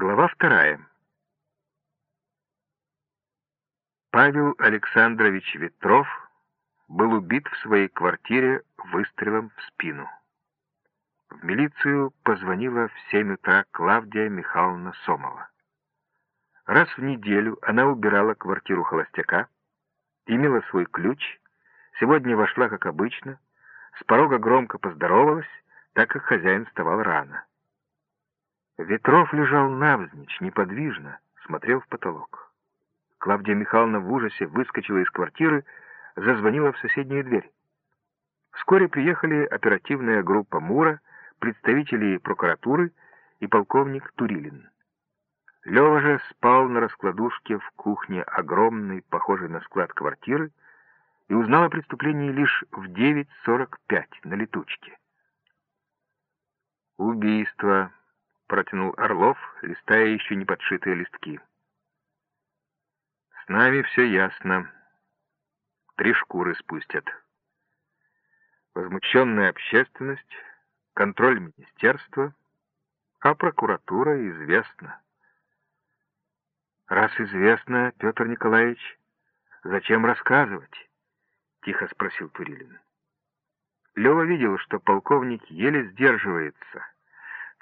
Глава вторая. Павел Александрович Ветров был убит в своей квартире выстрелом в спину. В милицию позвонила в 7 утра Клавдия Михайловна Сомова. Раз в неделю она убирала квартиру холостяка, имела свой ключ, сегодня вошла, как обычно, с порога громко поздоровалась, так как хозяин вставал рано. Ветров лежал навзничь, неподвижно, смотрел в потолок. Клавдия Михайловна в ужасе выскочила из квартиры, зазвонила в соседнюю дверь. Вскоре приехали оперативная группа МУРа, представители прокуратуры и полковник Турилин. Лева же спал на раскладушке в кухне огромной, похожей на склад квартиры, и узнал о преступлении лишь в 9.45 на летучке. Убийство протянул Орлов, листая еще не подшитые листки. «С нами все ясно. Три шкуры спустят. Возмущенная общественность, контроль министерства, а прокуратура известна». «Раз известно, Петр Николаевич, зачем рассказывать?» — тихо спросил Турилин. Лева видел, что полковник еле сдерживается —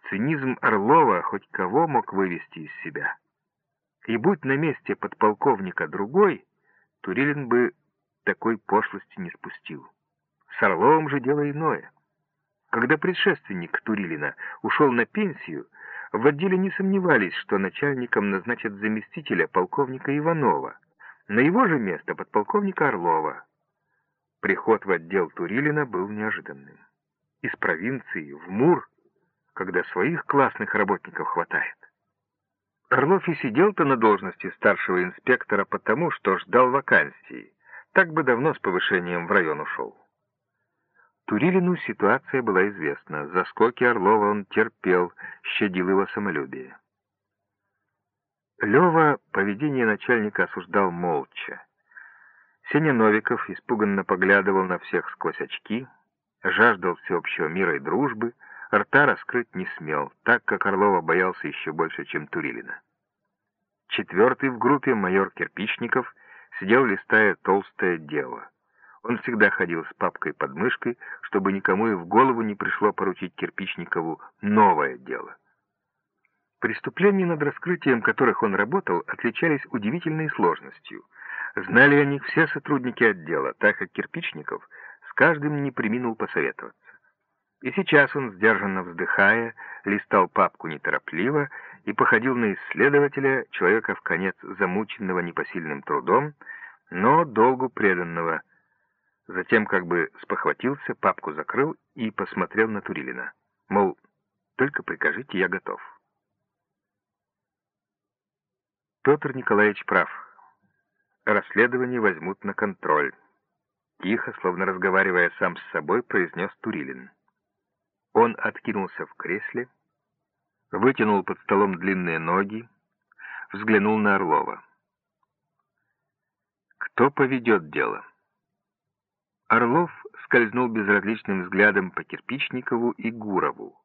Цинизм Орлова хоть кого мог вывести из себя. И будь на месте подполковника другой, Турилин бы такой пошлости не спустил. С Орловым же дело иное. Когда предшественник Турилина ушел на пенсию, в отделе не сомневались, что начальником назначат заместителя полковника Иванова, на его же место подполковника Орлова. Приход в отдел Турилина был неожиданным. Из провинции в Мур когда своих классных работников хватает. Орлов и сидел-то на должности старшего инспектора потому, что ждал вакансии. Так бы давно с повышением в район ушел. Турилину ситуация была известна. За скоки Орлова он терпел, щадил его самолюбие. Лева поведение начальника осуждал молча. Сеня Новиков испуганно поглядывал на всех сквозь очки, жаждал всеобщего мира и дружбы, Рта раскрыть не смел, так как Орлова боялся еще больше, чем Турилина. Четвертый в группе майор Кирпичников сидел, листая толстое дело. Он всегда ходил с папкой под мышкой, чтобы никому и в голову не пришло поручить Кирпичникову новое дело. Преступления, над раскрытием которых он работал, отличались удивительной сложностью. Знали о них все сотрудники отдела, так как Кирпичников с каждым не приминул посоветоваться. И сейчас он, сдержанно вздыхая, листал папку неторопливо и походил на исследователя, человека в конец замученного непосильным трудом, но долгу преданного. Затем как бы спохватился, папку закрыл и посмотрел на Турилина. Мол, только прикажите, я готов. Петр Николаевич прав. Расследование возьмут на контроль. Тихо, словно разговаривая сам с собой, произнес Турилин. Он откинулся в кресле, вытянул под столом длинные ноги, взглянул на Орлова. «Кто поведет дело?» Орлов скользнул безразличным взглядом по Кирпичникову и Гурову.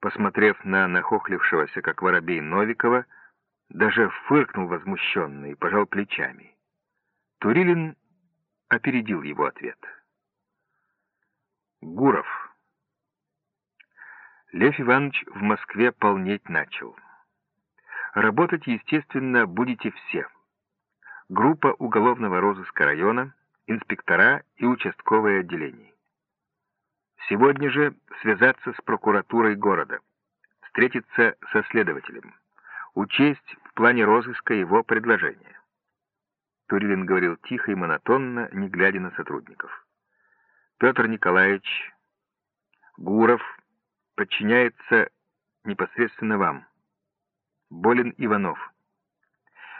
Посмотрев на нахохлившегося, как воробей, Новикова, даже фыркнул возмущенно и пожал плечами. Турилин опередил его ответ. «Гуров», Лев Иванович в Москве полнеть начал. Работать, естественно, будете все. Группа уголовного розыска района, инспектора и участковые отделения. Сегодня же связаться с прокуратурой города, встретиться со следователем, учесть в плане розыска его предложения. Турилин говорил тихо и монотонно, не глядя на сотрудников. Петр Николаевич, Гуров, подчиняется непосредственно вам. Болен Иванов.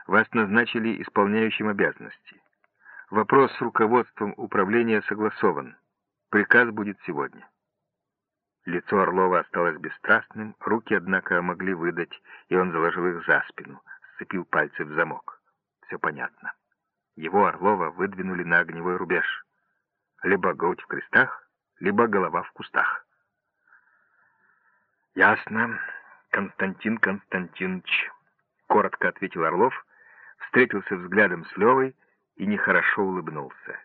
Вас назначили исполняющим обязанности. Вопрос с руководством управления согласован. Приказ будет сегодня. Лицо Орлова осталось бесстрастным, руки, однако, могли выдать, и он заложил их за спину, сцепил пальцы в замок. Все понятно. Его, Орлова, выдвинули на огневой рубеж. Либо грудь в крестах, либо голова в кустах. «Ясно», Константин Константинович, коротко ответил Орлов, встретился взглядом с Левой и нехорошо улыбнулся.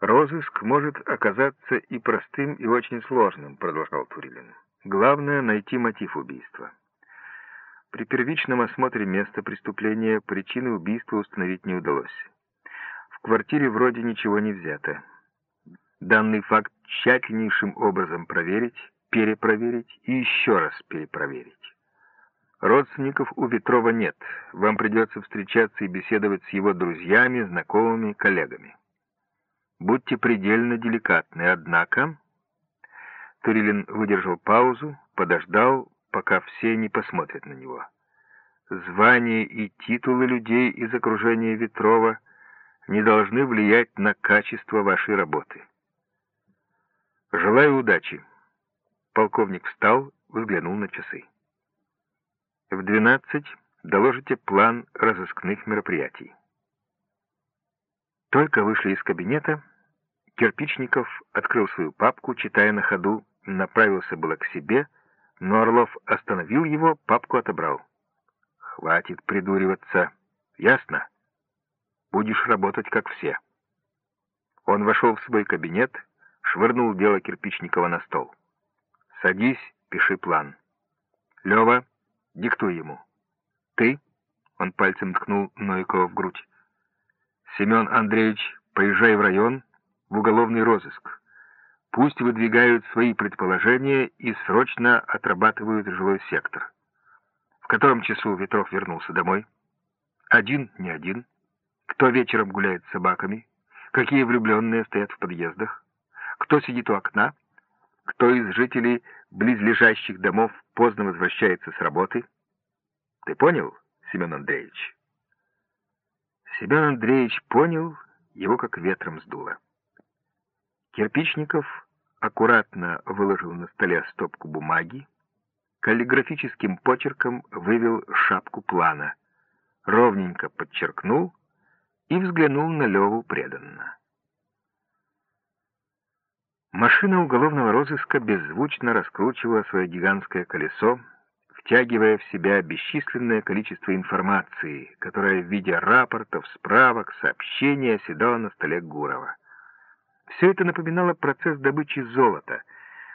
«Розыск может оказаться и простым, и очень сложным», — продолжал Турилин. «Главное — найти мотив убийства. При первичном осмотре места преступления причины убийства установить не удалось. В квартире вроде ничего не взято. Данный факт тщательнейшим образом проверить, перепроверить и еще раз перепроверить. Родственников у Ветрова нет. Вам придется встречаться и беседовать с его друзьями, знакомыми, коллегами. Будьте предельно деликатны, однако... Турилин выдержал паузу, подождал, пока все не посмотрят на него. Звания и титулы людей из окружения Ветрова не должны влиять на качество вашей работы. Желаю удачи. Полковник встал, взглянул на часы. В двенадцать доложите план разыскных мероприятий. Только вышли из кабинета, Кирпичников открыл свою папку, читая на ходу, направился было к себе, но Орлов остановил его, папку отобрал. «Хватит придуриваться. Ясно? Будешь работать, как все». Он вошел в свой кабинет, швырнул дело Кирпичникова на стол. «Садись, пиши план. Лева, диктуй ему. Ты?» — он пальцем ткнул Новикова в грудь. «Семен Андреевич, поезжай в район, в уголовный розыск. Пусть выдвигают свои предположения и срочно отрабатывают жилой сектор. В котором часу Ветров вернулся домой? Один, не один. Кто вечером гуляет с собаками? Какие влюбленные стоят в подъездах? Кто сидит у окна? Кто из жителей близлежащих домов поздно возвращается с работы? Ты понял, Семен Андреевич? Семен Андреевич понял, его как ветром сдуло. Кирпичников аккуратно выложил на столе стопку бумаги, каллиграфическим почерком вывел шапку плана, ровненько подчеркнул и взглянул на Леву преданно. Машина уголовного розыска беззвучно раскручивала свое гигантское колесо, втягивая в себя бесчисленное количество информации, которая в виде рапортов, справок, сообщений оседала на столе Гурова. Все это напоминало процесс добычи золота,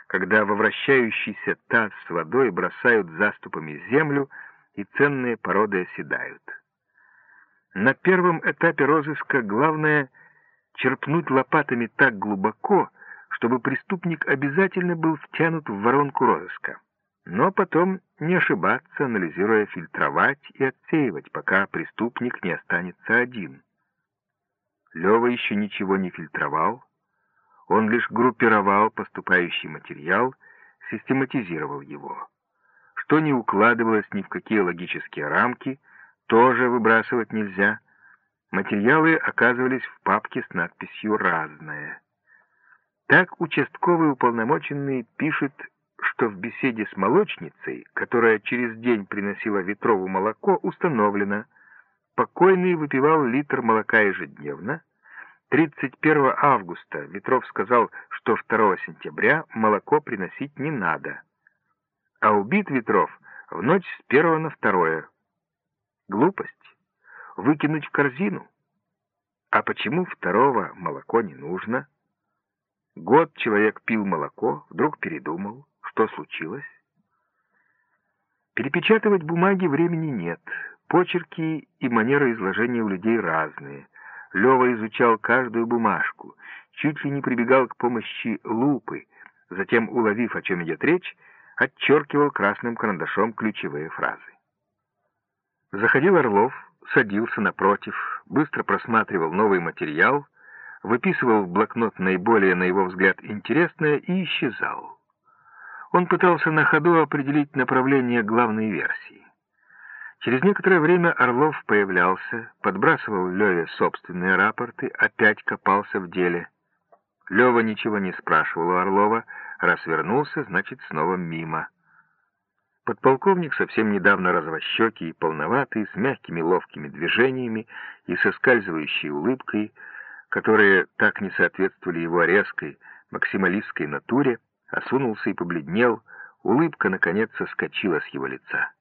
когда во вращающийся таз с водой бросают заступами землю, и ценные породы оседают. На первом этапе розыска главное — черпнуть лопатами так глубоко, чтобы преступник обязательно был втянут в воронку розыска. Но потом не ошибаться, анализируя, фильтровать и отсеивать, пока преступник не останется один. Лева еще ничего не фильтровал, он лишь группировал поступающий материал, систематизировал его. Что не укладывалось ни в какие логические рамки, тоже выбрасывать нельзя. Материалы оказывались в папке с надписью «Разное». Так участковый уполномоченный пишет, что в беседе с молочницей, которая через день приносила Ветрову молоко, установлено, покойный выпивал литр молока ежедневно, 31 августа Ветров сказал, что 2 сентября молоко приносить не надо. А убит Ветров в ночь с 1 на 2. Глупость. Выкинуть в корзину. А почему второго молоко не нужно? Год человек пил молоко, вдруг передумал. Что случилось? Перепечатывать бумаги времени нет. Почерки и манера изложения у людей разные — Лева изучал каждую бумажку, чуть ли не прибегал к помощи лупы, затем, уловив, о чем идет речь, отчеркивал красным карандашом ключевые фразы. Заходил Орлов, садился напротив, быстро просматривал новый материал, выписывал в блокнот наиболее, на его взгляд, интересное и исчезал. Он пытался на ходу определить направление главной версии. Через некоторое время Орлов появлялся, подбрасывал Леве собственные рапорты, опять копался в деле. Лева ничего не спрашивал у Орлова, раз вернулся, значит, снова мимо. Подполковник, совсем недавно развощекий и полноватый, с мягкими ловкими движениями и соскальзывающей улыбкой, которые так не соответствовали его резкой, максималистской натуре, осунулся и побледнел, Улыбка, наконец, соскочила с его лица.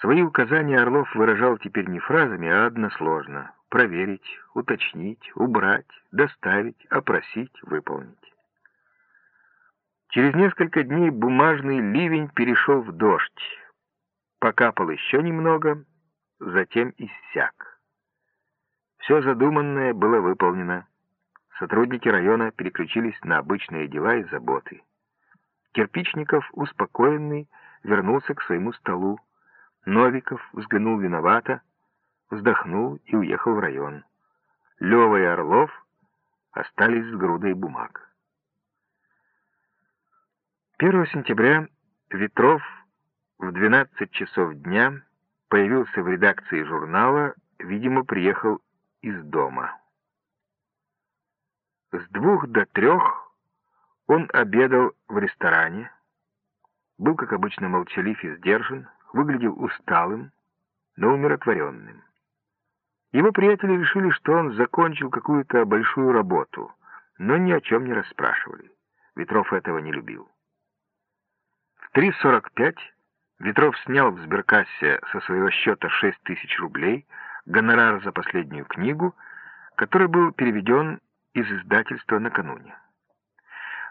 Свои указания Орлов выражал теперь не фразами, а односложно. Проверить, уточнить, убрать, доставить, опросить, выполнить. Через несколько дней бумажный ливень перешел в дождь. Покапал еще немного, затем иссяк. Все задуманное было выполнено. Сотрудники района переключились на обычные дела и заботы. Кирпичников, успокоенный, вернулся к своему столу. Новиков взглянул виновато, вздохнул и уехал в район. Лева и Орлов остались с грудой бумаг. 1 сентября Ветров в 12 часов дня появился в редакции журнала, видимо, приехал из дома. С двух до трех он обедал в ресторане, был, как обычно, молчалив и сдержан, выглядел усталым, но умиротворенным. Его приятели решили, что он закончил какую-то большую работу, но ни о чем не расспрашивали. Ветров этого не любил. 3.45 Ветров снял в сберкассе со своего счета 6 тысяч рублей, гонорар за последнюю книгу, который был переведен из издательства накануне.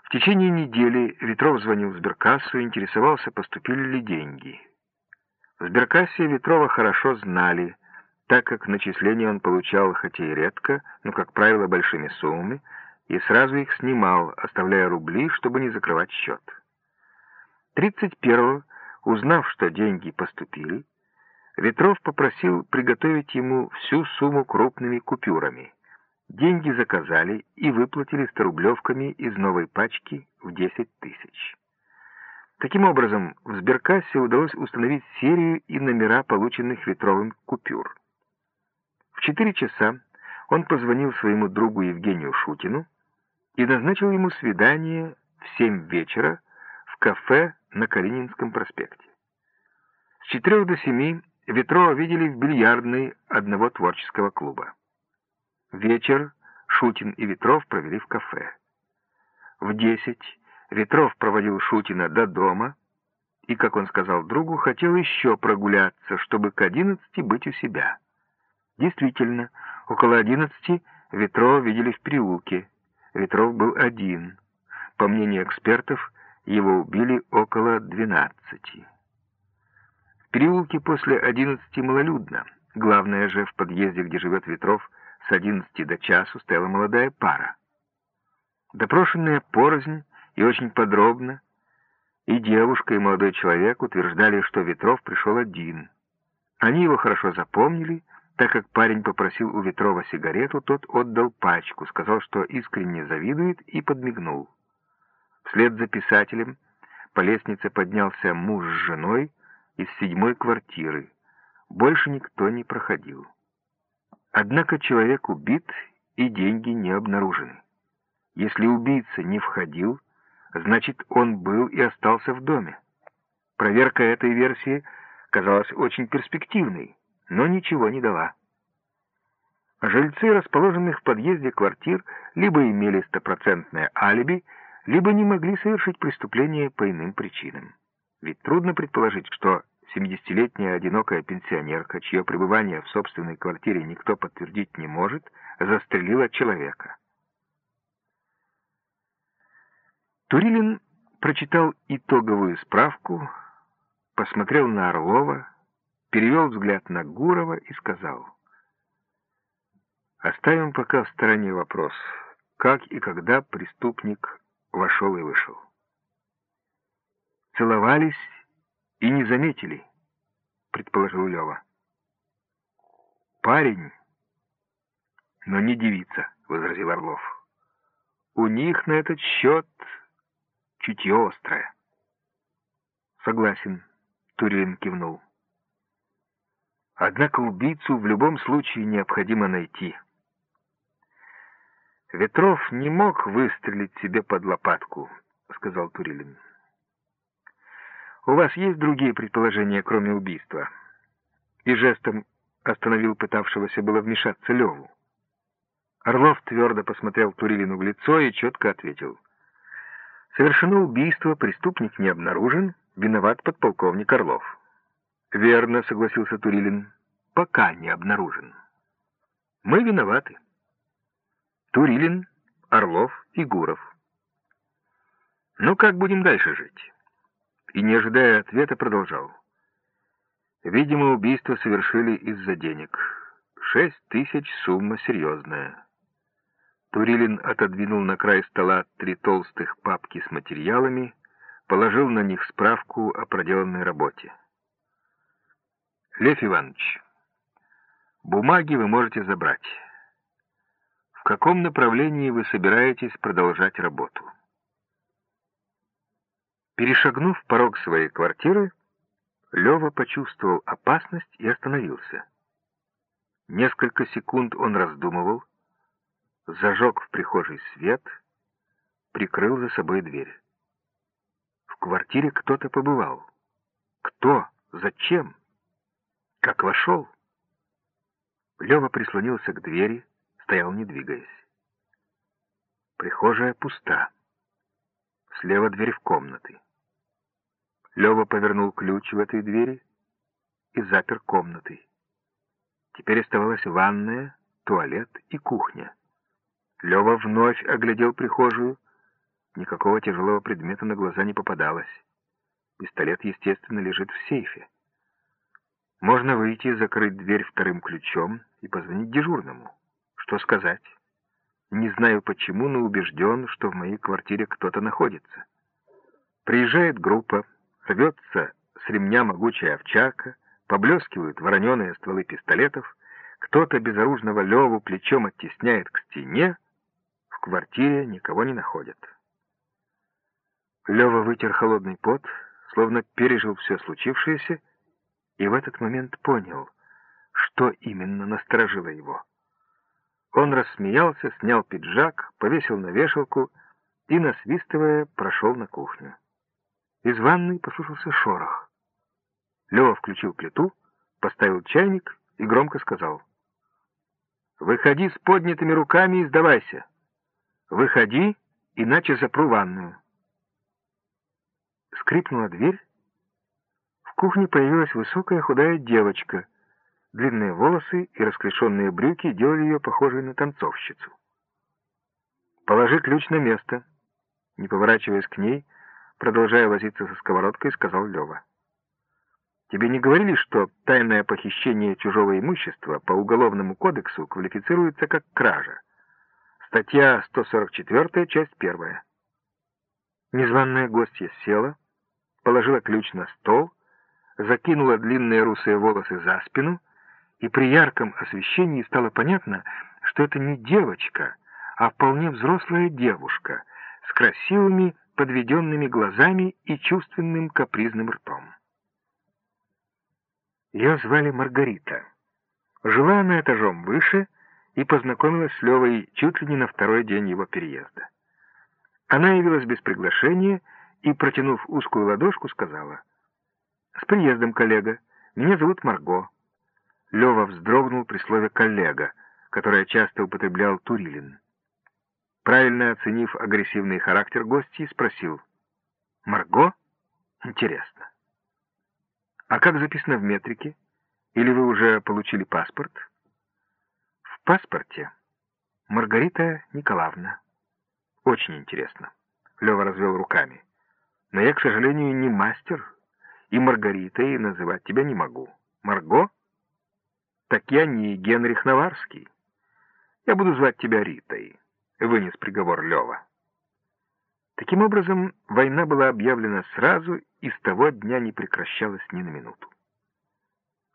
В течение недели Ветров звонил в сберкассу и интересовался, поступили ли деньги. В сберкассе Ветрова хорошо знали, так как начисления он получал хотя и редко, но, как правило, большими суммами, и сразу их снимал, оставляя рубли, чтобы не закрывать счет. 31-го, узнав, что деньги поступили, Ветров попросил приготовить ему всю сумму крупными купюрами. Деньги заказали и выплатили сторублевками из новой пачки в 10 тысяч. Таким образом, в сберкассе удалось установить серию и номера полученных Ветровым купюр. В 4 часа он позвонил своему другу Евгению Шутину и назначил ему свидание в 7 вечера в кафе на Калининском проспекте. С 4 до 7 Ветро видели в бильярдной одного творческого клуба. Вечер Шутин и Ветров провели в кафе. В десять Ветров проводил Шутина до дома и, как он сказал другу, хотел еще прогуляться, чтобы к одиннадцати быть у себя. Действительно, около одиннадцати Ветрова видели в переулке. Ветров был один. По мнению экспертов, его убили около двенадцати. Переулке после одиннадцати малолюдно. Главное же, в подъезде, где живет Ветров, с одиннадцати до часу стояла молодая пара. Допрошенные порознь и очень подробно, и девушка, и молодой человек утверждали, что Ветров пришел один. Они его хорошо запомнили, так как парень попросил у Ветрова сигарету, тот отдал пачку, сказал, что искренне завидует, и подмигнул. Вслед за писателем по лестнице поднялся муж с женой из седьмой квартиры. Больше никто не проходил. Однако человек убит, и деньги не обнаружены. Если убийца не входил, значит, он был и остался в доме. Проверка этой версии казалась очень перспективной, но ничего не дала. Жильцы, расположенных в подъезде квартир, либо имели стопроцентное алиби, либо не могли совершить преступление по иным причинам. Ведь трудно предположить, что 70-летняя одинокая пенсионерка, чье пребывание в собственной квартире никто подтвердить не может, застрелила человека. Турилин прочитал итоговую справку, посмотрел на Орлова, перевел взгляд на Гурова и сказал, «Оставим пока в стороне вопрос, как и когда преступник вошел и вышел. Целовались и не заметили, предположил Лева. Парень, но не девица, возразил Орлов. У них на этот счет чутье острое. Согласен, Турин кивнул. Однако убийцу в любом случае необходимо найти. «Ветров не мог выстрелить себе под лопатку», — сказал Турилин. «У вас есть другие предположения, кроме убийства?» И жестом остановил пытавшегося было вмешаться Леву. Орлов твердо посмотрел Турилину в лицо и четко ответил. Совершено убийство, преступник не обнаружен, виноват подполковник Орлов. Верно, согласился Турилин, пока не обнаружен. Мы виноваты. Турилин, Орлов и Гуров. Ну как будем дальше жить? И, не ожидая ответа, продолжал. Видимо, убийство совершили из-за денег. Шесть тысяч сумма серьезная. Турилин отодвинул на край стола три толстых папки с материалами, положил на них справку о проделанной работе. «Лев Иванович, бумаги вы можете забрать. В каком направлении вы собираетесь продолжать работу?» Перешагнув порог своей квартиры, Лева почувствовал опасность и остановился. Несколько секунд он раздумывал, зажег в прихожей свет, прикрыл за собой дверь. В квартире кто-то побывал. Кто? Зачем? Как вошел? Лева прислонился к двери, стоял не двигаясь. Прихожая пуста. Слева дверь в комнаты. Лева повернул ключ в этой двери и запер комнаты. Теперь оставалась ванная, туалет и кухня. Лева вновь оглядел прихожую. Никакого тяжелого предмета на глаза не попадалось. Пистолет, естественно, лежит в сейфе. Можно выйти, закрыть дверь вторым ключом и позвонить дежурному. Что сказать? Не знаю почему, но убежден, что в моей квартире кто-то находится. Приезжает группа, рвется с ремня могучая овчарка, поблескивают вороненые стволы пистолетов, кто-то безоружного Леву плечом оттесняет к стене, в квартире никого не находят. Лева вытер холодный пот, словно пережил все случившееся, и в этот момент понял, что именно насторожило его. Он рассмеялся, снял пиджак, повесил на вешалку и, насвистывая, прошел на кухню. Из ванной послушался шорох. Лева включил плиту, поставил чайник и громко сказал. «Выходи с поднятыми руками и сдавайся!» «Выходи, иначе запру ванную». Скрипнула дверь. В кухне появилась высокая худая девочка. Длинные волосы и расклешенные брюки делали ее похожей на танцовщицу. «Положи ключ на место», — не поворачиваясь к ней, продолжая возиться со сковородкой, сказал Лева. «Тебе не говорили, что тайное похищение чужого имущества по Уголовному кодексу квалифицируется как кража?» Статья 144, часть 1. Незваная гостья села, положила ключ на стол, закинула длинные русые волосы за спину, и при ярком освещении стало понятно, что это не девочка, а вполне взрослая девушка с красивыми подведенными глазами и чувственным капризным ртом. Ее звали Маргарита. Жила она этажом выше — и познакомилась с Левой чуть ли не на второй день его переезда. Она явилась без приглашения и, протянув узкую ладошку, сказала, «С приездом, коллега. Меня зовут Марго». Лева вздрогнул при слове «коллега», которое часто употреблял Турилин. Правильно оценив агрессивный характер гостей, спросил, «Марго? Интересно. А как записано в метрике? Или вы уже получили паспорт?» В паспорте Маргарита Николаевна. Очень интересно. Лева развел руками. Но я, к сожалению, не мастер, и Маргаритой называть тебя не могу. Марго? Так я не Генрих Наварский. Я буду звать тебя Ритой, вынес приговор Лева. Таким образом, война была объявлена сразу и с того дня не прекращалась ни на минуту.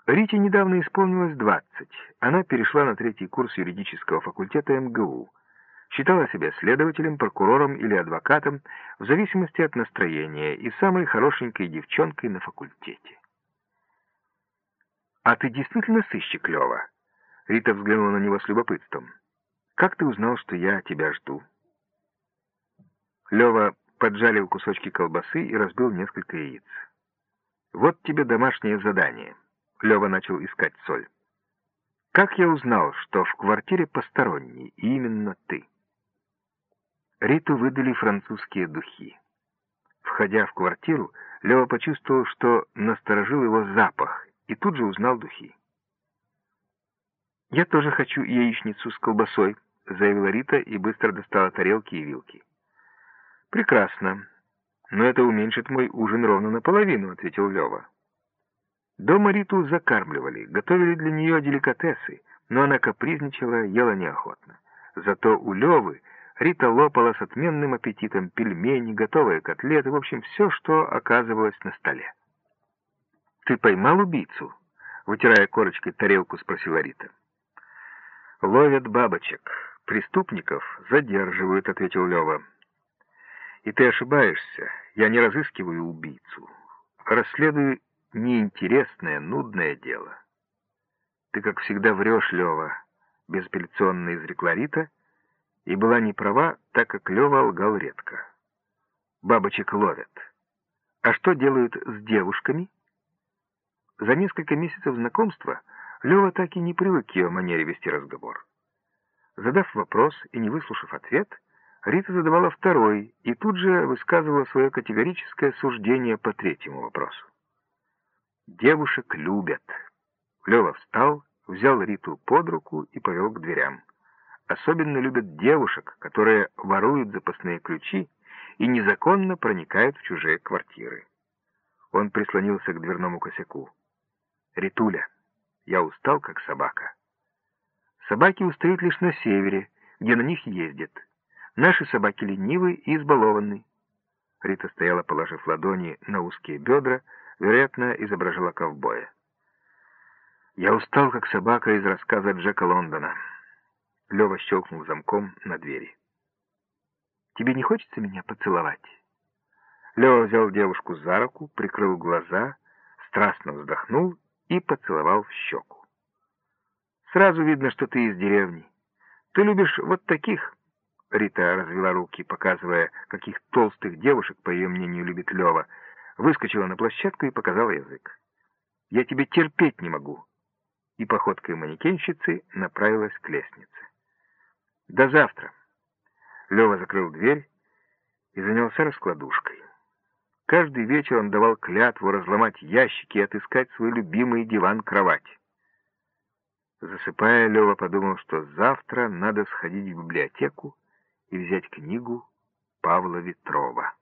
Рите недавно исполнилось 20. Она перешла на третий курс юридического факультета МГУ. Считала себя следователем, прокурором или адвокатом в зависимости от настроения и самой хорошенькой девчонкой на факультете. «А ты действительно сыщик, Лева?» Рита взглянула на него с любопытством. «Как ты узнал, что я тебя жду?» Лева поджалил кусочки колбасы и разбил несколько яиц. «Вот тебе домашнее задание». Лева начал искать соль. «Как я узнал, что в квартире посторонний, и именно ты?» Риту выдали французские духи. Входя в квартиру, Лева почувствовал, что насторожил его запах, и тут же узнал духи. «Я тоже хочу яичницу с колбасой», — заявила Рита и быстро достала тарелки и вилки. «Прекрасно. Но это уменьшит мой ужин ровно наполовину», — ответил Лева. Дома Риту закармливали, готовили для нее деликатесы, но она капризничала, ела неохотно. Зато у Левы Рита лопала с отменным аппетитом пельмени, готовые котлеты, в общем, все, что оказывалось на столе. «Ты поймал убийцу?» — вытирая корочкой тарелку, спросила Рита. «Ловят бабочек. Преступников задерживают», — ответил Лева. «И ты ошибаешься. Я не разыскиваю убийцу. Расследую неинтересное, нудное дело». «Ты, как всегда, врешь, Лева», — безапелляционно изрекла Рита, и была не права, так как Лева лгал редко. «Бабочек ловят. А что делают с девушками?» За несколько месяцев знакомства Лева так и не привык к ее манере вести разговор. Задав вопрос и не выслушав ответ, Рита задавала второй и тут же высказывала свое категорическое суждение по третьему вопросу. «Девушек любят». Лева встал, взял Риту под руку и повел к дверям. Особенно любят девушек, которые воруют запасные ключи и незаконно проникают в чужие квартиры. Он прислонился к дверному косяку. «Ритуля, я устал, как собака. Собаки устают лишь на севере, где на них ездят. Наши собаки ленивы и избалованы». Рита стояла, положив ладони на узкие бедра, вероятно, изображала ковбоя. «Я устал, как собака из рассказа Джека Лондона». Лева щелкнул замком на двери. «Тебе не хочется меня поцеловать?» Лева взял девушку за руку, прикрыл глаза, страстно вздохнул и поцеловал в щеку. «Сразу видно, что ты из деревни. Ты любишь вот таких?» Рита развела руки, показывая, каких толстых девушек, по ее мнению, любит Лева, выскочила на площадку и показала язык. «Я тебе терпеть не могу!» И походкой манекенщицы направилась к лестнице. «До завтра!» Лева закрыл дверь и занялся раскладушкой. Каждый вечер он давал клятву разломать ящики и отыскать свой любимый диван-кровать. Засыпая, Лева подумал, что завтра надо сходить в библиотеку и взять книгу Павла Ветрова.